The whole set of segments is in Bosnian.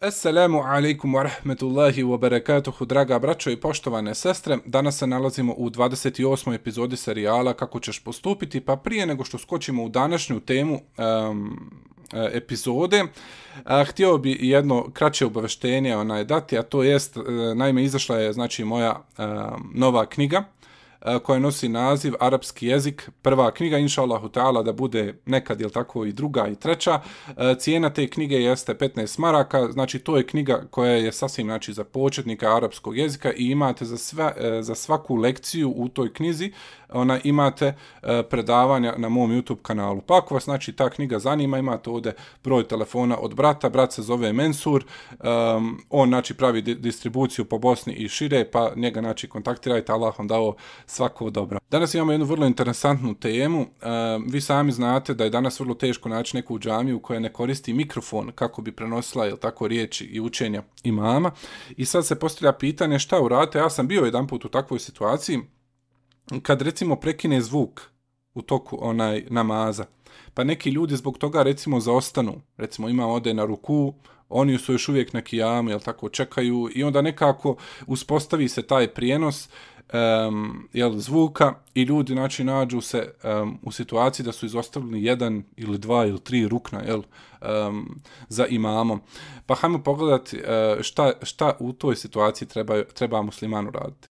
Assalamu alaikum wa rahmetullahi wa barakatuhu, draga braćo i poštovane sestre. Danas se nalazimo u 28. epizodi serijala Kako ćeš postupiti, pa prije nego što skočimo u današnju temu um, epizode, htio bi jedno kraće obaveštenje onaj dati, a to jest, e, naime, izašla je znači moja um, nova knjiga, E, koja nosi naziv Arapski jezik, prva knjiga, inša Allahu ta'ala, da bude nekad, jel tako, i druga i treća. E, cijena te knjige jeste 15 maraka, znači to je knjiga koja je sasvim znači, za početnika arapskog jezika i imate za, sve, e, za svaku lekciju u toj knjizi, ona imate predavanja na mom YouTube kanalu. Pa ako vas znači ta knjiga zanima, imate ovde broj telefona od brata, brat se zove Mensur, um, on znači pravi di distribuciju po Bosni i šire, pa njega znači kontaktirajte, Allah vam dao svako dobro. Danas imamo jednu vrlo interesantnu temu. Uh, vi sami znate da je danas vrlo teško naći neku džamiju koja ne koristi mikrofon kako bi prenosila jel, tako riječi i učenja imama. I sad se postavlja pitanje šta uradite. Ja sam bio jedan put u takvoj situaciji kad recimo prekine zvuk u toku onaj namaza. Pa neki ljudi zbog toga recimo zaostanu. Recimo ima ode na ruku, oni su još uvijek na kijamu, jel tako, čekaju i onda nekako uspostavi se taj prijenos um, jel, zvuka i ljudi znači nađu se um, u situaciji da su izostavljeni jedan ili dva ili tri rukna jel, um, za imamom. Pa hajmo pogledati uh, šta, šta u toj situaciji treba, treba muslimanu raditi.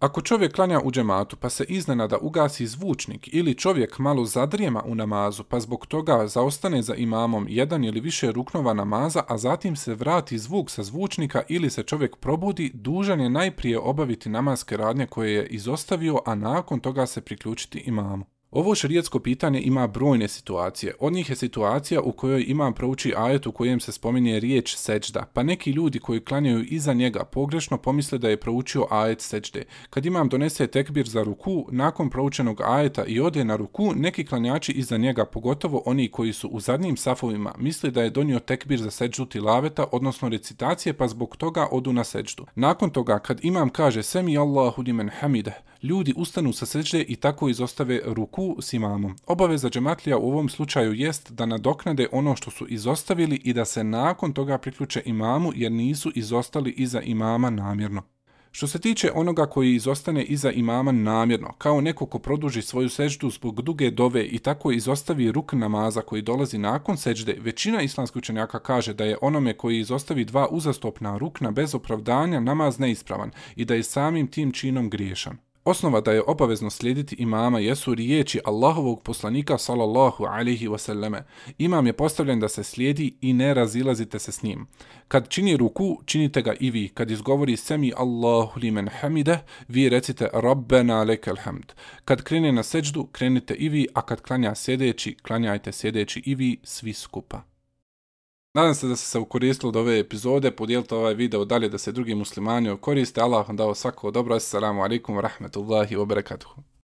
Ako čovjek klanja u džematu pa se iznenada ugasi zvučnik ili čovjek malo zadrijema u namazu pa zbog toga zaostane za imamom jedan ili više ruknova namaza, a zatim se vrati zvuk sa zvučnika ili se čovjek probudi, dužan je najprije obaviti namaske radnje koje je izostavio, a nakon toga se priključiti imamu. Ovo šarijetsko pitanje ima brojne situacije. Od njih je situacija u kojoj imam prouči ajet u kojem se spominje riječ seđda, pa neki ljudi koji klanjaju iza njega pogrešno pomisle da je proučio ajet seđde. Kad imam donese tekbir za ruku, nakon proučenog ajeta i ode na ruku, neki klanjači iza njega, pogotovo oni koji su u zadnjim safovima, misle da je donio tekbir za seđdu tilaveta, odnosno recitacije, pa zbog toga odu na seđdu. Nakon toga, kad imam kaže Semi Allahu limen hamide, ljudi ustanu sa seđde i tako izostave ruku s imamom. Obaveza džematlija u ovom slučaju jest da nadoknade ono što su izostavili i da se nakon toga priključe imamu jer nisu izostali iza imama namjerno. Što se tiče onoga koji izostane iza imama namjerno, kao neko ko produži svoju seđdu zbog duge dove i tako izostavi ruk namaza koji dolazi nakon seđde, većina islamskih učenjaka kaže da je onome koji izostavi dva uzastopna rukna bez opravdanja namaz neispravan i da je samim tim činom griješan. Osnova da je obavezno slijediti imama jesu riječi Allahovog poslanika sallallahu alaihi wasallame. Imam je postavljen da se slijedi i ne razilazite se s njim. Kad čini ruku, činite ga i vi. Kad izgovori semi Allahu li men hamide, vi recite Rabbena lekel hamd. Kad krene na seđdu, krenite i vi, a kad klanja sjedeći, klanjajte sjedeći i vi svi skupa. Nadam se da ste se ukoristili od ove epizode, podijelite ovaj video dalje da se drugi muslimani koriste. Allah vam dao svako dobro. Assalamu alaikum wa rahmetullahi wa barakatuhu.